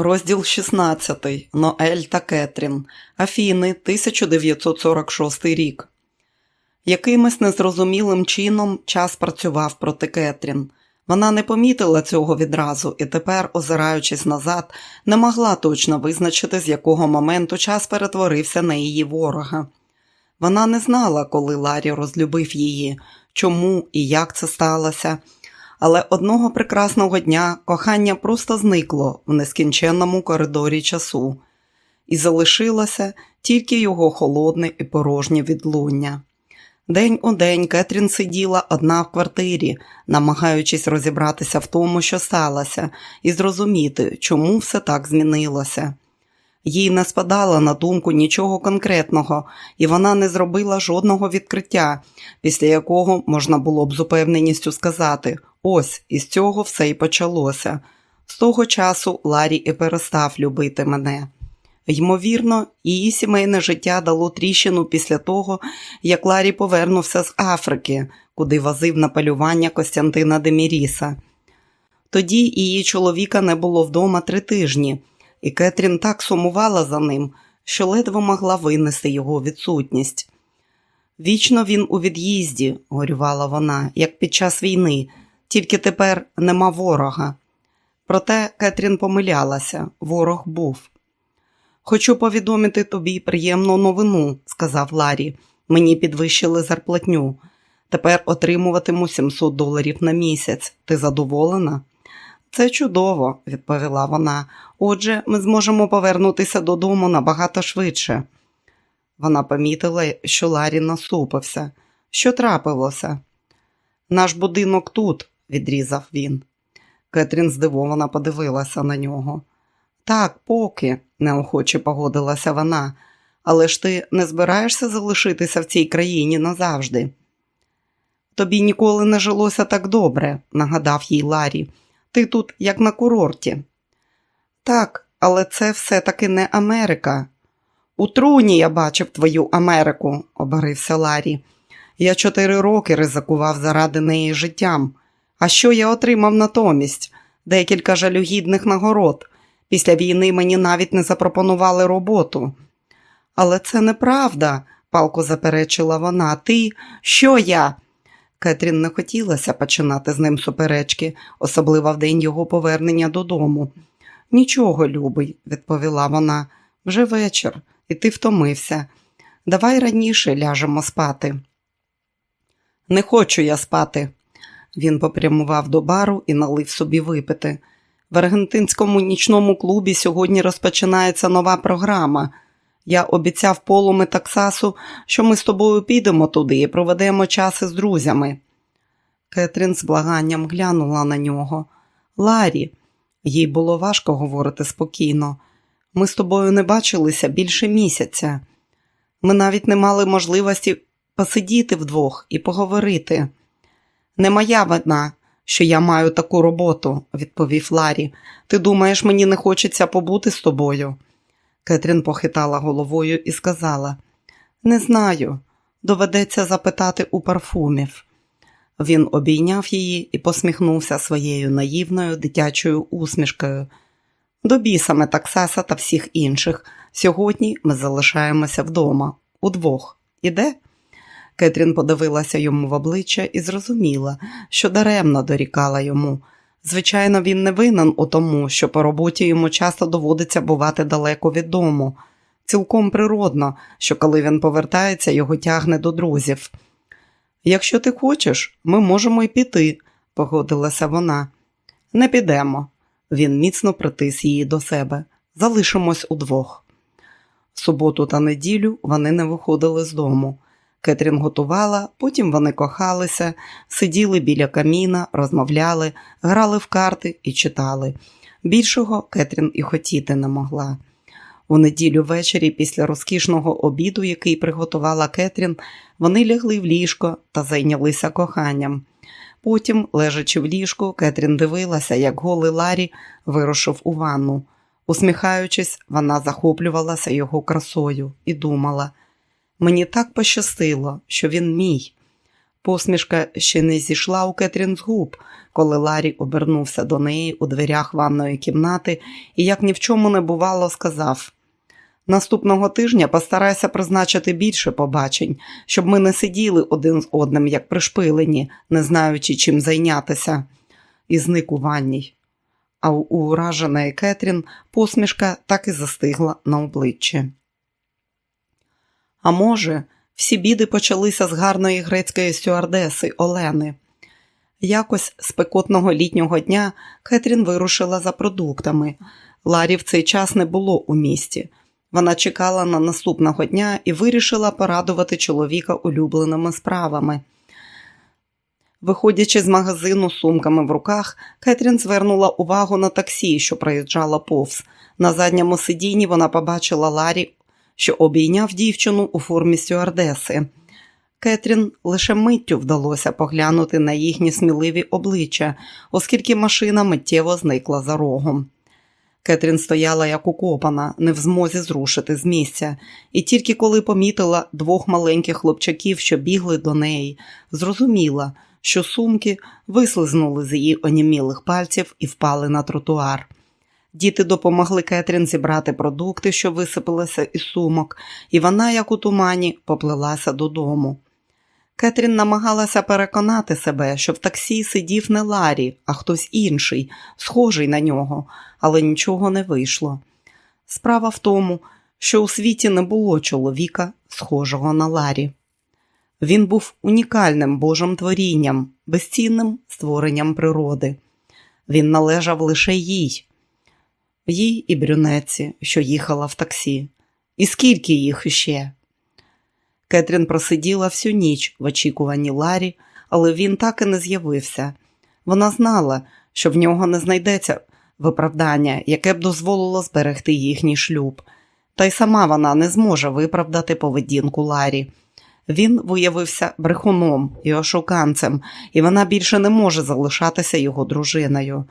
Розділ 16. Ноель та Кетрін. Афіни, 1946 рік. Якимось незрозумілим чином час працював проти Кетрін. Вона не помітила цього відразу і тепер, озираючись назад, не могла точно визначити, з якого моменту час перетворився на її ворога. Вона не знала, коли Ларі розлюбив її, чому і як це сталося але одного прекрасного дня кохання просто зникло в нескінченному коридорі часу, і залишилося тільки його холодне і порожнє відлуння. День у день Кетрін сиділа одна в квартирі, намагаючись розібратися в тому, що сталося, і зрозуміти, чому все так змінилося. Їй не спадало на думку нічого конкретного, і вона не зробила жодного відкриття, після якого можна було б з упевненістю сказати: ось із цього все й почалося. З того часу Ларі і перестав любити мене. Ймовірно, її сімейне життя дало тріщину після того, як Ларі повернувся з Африки, куди возив на полювання Костянтина Деміріса. Тоді її чоловіка не було вдома три тижні і Кетрін так сумувала за ним, що ледве могла винести його відсутність. Вічно він у від'їзді, горювала вона, як під час війни, тільки тепер нема ворога. Проте Кетрін помилялася, ворог був. Хочу повідомити тобі приємну новину, сказав Ларі. Мені підвищили зарплатню. Тепер отримуватиму 700 доларів на місяць. Ти задоволена? Це чудово, відповіла вона. Отже, ми зможемо повернутися додому набагато швидше. Вона помітила, що Ларі насупився. Що трапилося? Наш будинок тут, відрізав він. Кетрін здивовано подивилася на нього. Так, поки, неохоче погодилася вона, але ж ти не збираєшся залишитися в цій країні назавжди. Тобі ніколи не жилося так добре, нагадав їй Ларі. Ти тут як на курорті. Так, але це все-таки не Америка. У труні я бачив твою Америку, оборився Ларі. Я чотири роки ризикував заради неї життям. А що я отримав натомість? Декілька жалюгідних нагород. Після війни мені навіть не запропонували роботу. Але це неправда, палко заперечила вона. Ти що я? Кетрін не хотілося починати з ним суперечки, особливо в день його повернення додому. Нічого, любий, відповіла вона, вже вечір, і ти втомився. Давай раніше ляжемо спати. Не хочу я спати. Він попрямував до бару і налив собі випити. В аргентинському нічному клубі сьогодні розпочинається нова програма. Я обіцяв полуми Таксасу, що ми з тобою підемо туди і проведемо час із друзями. Кетрін з благанням глянула на нього. Ларі, їй було важко говорити спокійно. Ми з тобою не бачилися більше місяця. Ми навіть не мали можливості посидіти вдвох і поговорити. Не моя вина, що я маю таку роботу, відповів Ларі. Ти думаєш, мені не хочеться побути з тобою? Кетрін похитала головою і сказала: Не знаю, доведеться запитати у парфумів. Він обійняв її і посміхнувся своєю наївною дитячою усмішкою. До бісами таксаса та всіх інших. Сьогодні ми залишаємося вдома, удвох. Іде? Кетрін подивилася йому в обличчя і зрозуміла, що даремно дорікала йому. Звичайно, він не винен у тому, що по роботі йому часто доводиться бувати далеко від дому. Цілком природно, що коли він повертається, його тягне до друзів. Якщо ти хочеш, ми можемо й піти, погодилася вона. Не підемо. Він міцно притис її до себе. Залишимось удвох. суботу та неділю вони не виходили з дому. Кетрін готувала, потім вони кохалися, сиділи біля каміна, розмовляли, грали в карти і читали. Більшого Кетрін і хотіти не могла. У неділю ввечері, після розкішного обіду, який приготувала Кетрін, вони лягли в ліжко та зайнялися коханням. Потім, лежачи в ліжку, Кетрін дивилася, як голий Ларі вирушив у ванну. Усміхаючись, вона захоплювалася його красою і думала. Мені так пощастило, що він мій. Посмішка ще не зійшла у Кетрін з губ, коли Ларі обернувся до неї у дверях ванної кімнати і, як ні в чому не бувало, сказав: Наступного тижня постарайся призначити більше побачень, щоб ми не сиділи один з одним, як пришпилені, не знаючи, чим зайнятися, і зник у ванній. А у ураженої Кетрін посмішка так і застигла на обличчі. А може, всі біди почалися з гарної грецької стюардеси Олени. Якось спекотного літнього дня Кетрін вирушила за продуктами. Ларі в цей час не було у місті. Вона чекала на наступного дня і вирішила порадувати чоловіка улюбленими справами. Виходячи з магазину сумками в руках, Кетрін звернула увагу на таксі, що проїжджала повз. На задньому сидінні вона побачила Ларі, що обійняв дівчину у формі стюардеси. Кетрін лише миттю вдалося поглянути на їхні сміливі обличчя, оскільки машина миттєво зникла за рогом. Кетрін стояла як укопана, не в змозі зрушити з місця, і тільки коли помітила двох маленьких хлопчаків, що бігли до неї, зрозуміла, що сумки вислизнули з її онімілих пальців і впали на тротуар. Діти допомогли Кетрін зібрати продукти, що висипалися із сумок, і вона, як у тумані, поплилася додому. Кетрін намагалася переконати себе, що в таксі сидів не Ларі, а хтось інший, схожий на нього, але нічого не вийшло. Справа в тому, що у світі не було чоловіка, схожого на Ларі. Він був унікальним Божим творінням, безцінним створенням природи. Він належав лише їй, їй і брюнеці, що їхала в таксі. І скільки їх іще? Кетрін просиділа всю ніч в очікуванні Ларі, але він так і не з'явився. Вона знала, що в нього не знайдеться виправдання, яке б дозволило зберегти їхній шлюб, та й сама вона не зможе виправдати поведінку Ларі. Він виявився брехуном і ошуканцем, і вона більше не може залишатися його дружиною.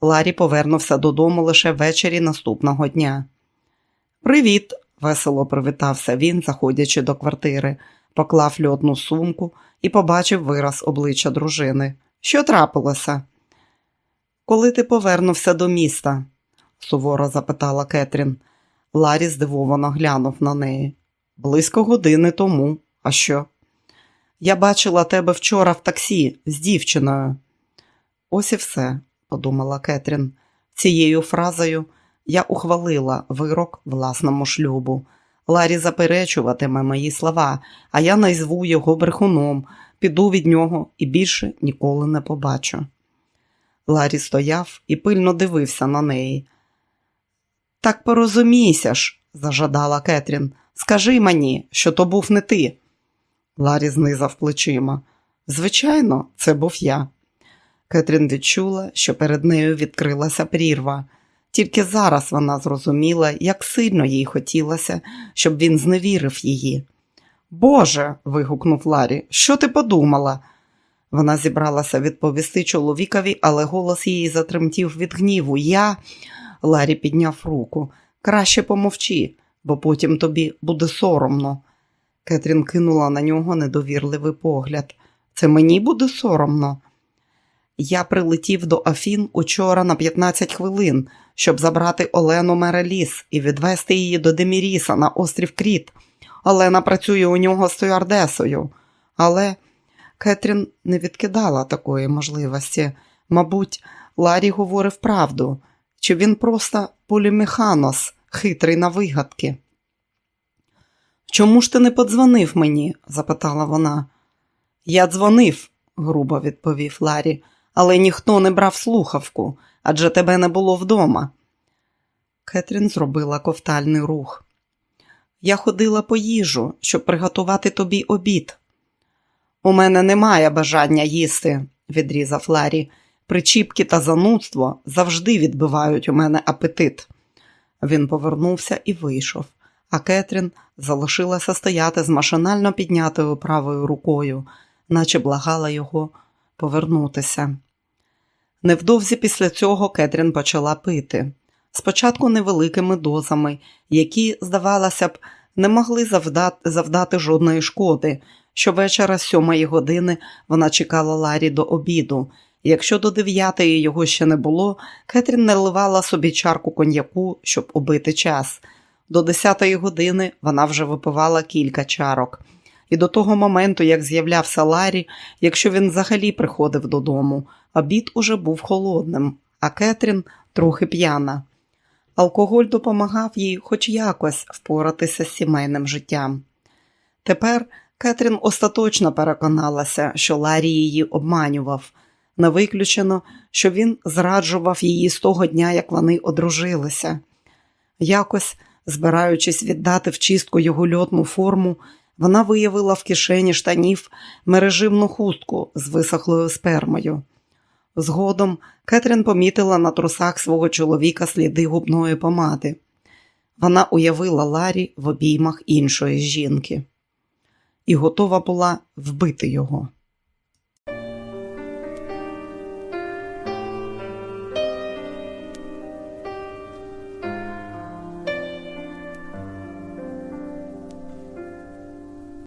Ларі повернувся додому лише ввечері наступного дня. Привіт, весело привітався він, заходячи до квартири, поклав льотну сумку і побачив вираз обличчя дружини. Що трапилося? Коли ти повернувся до міста? суворо запитала Кетрін. Ларі здивовано глянув на неї. Близько години тому. А що? Я бачила тебе вчора в таксі з дівчиною. Ось і все, подумала Кетрін. Цією фразою я ухвалила вирок власному шлюбу. Ларі заперечуватиме мої слова, а я назву його брехуном, піду від нього і більше ніколи не побачу. Ларі стояв і пильно дивився на неї. Так порозумійся ж, зажадала Кетрін. Скажи мені, що то був не ти. Ларі знизав плечима. Звичайно, це був я. Кетрін відчула, що перед нею відкрилася прірва. Тільки зараз вона зрозуміла, як сильно їй хотілося, щоб він зневірив її. Боже. вигукнув Ларі, що ти подумала? Вона зібралася відповісти чоловікові, але голос її затремтів від гніву. Я. Ларі підняв руку. Краще помовчи, бо потім тобі буде соромно. Кетрін кинула на нього недовірливий погляд. Це мені буде соромно. Я прилетів до Афін учора на 15 хвилин, щоб забрати Олену Мереліс і відвести її до Деміріса на острів Кріт. Олена працює у нього стюардесою. Але Кетрін не відкидала такої можливості. Мабуть, Ларі говорив правду, чи він просто полімеханос, хитрий на вигадки. Чому ж ти не подзвонив мені? запитала вона. Я дзвонив, грубо відповів Ларі, але ніхто не брав слухавку, адже тебе не було вдома. Кетрін зробила ковтальний рух. Я ходила по їжу, щоб приготувати тобі обід. У мене немає бажання їсти, відрізав Ларі. Причіпки та занудство завжди відбивають у мене апетит. Він повернувся і вийшов а Кетрін залишилася стояти з машинально піднятою правою рукою, наче благала його повернутися. Невдовзі після цього Кетрін почала пити. Спочатку невеликими дозами, які, здавалося б, не могли завдати, завдати жодної шкоди, Щовечора з сьомої години вона чекала Ларі до обіду. Якщо до дев'ятої його ще не було, Кетрін наливала собі чарку коньяку, щоб убити час. До десятої години вона вже випивала кілька чарок. І до того моменту, як з'являвся Ларі, якщо він взагалі приходив додому, обід уже був холодним, а Кетрін трохи п'яна. Алкоголь допомагав їй хоч якось впоратися з сімейним життям. Тепер Кетрін остаточно переконалася, що Ларі її обманював. Не виключено, що він зраджував її з того дня, як вони одружилися. Якось, збираючись віддати в чистку його льотну форму, вона виявила в кишені штанів мереживну хустку з висохлою спермою. Згодом Кетрін помітила на трусах свого чоловіка сліди губної помади. Вона уявила Ларі в обіймах іншої жінки і готова була вбити його.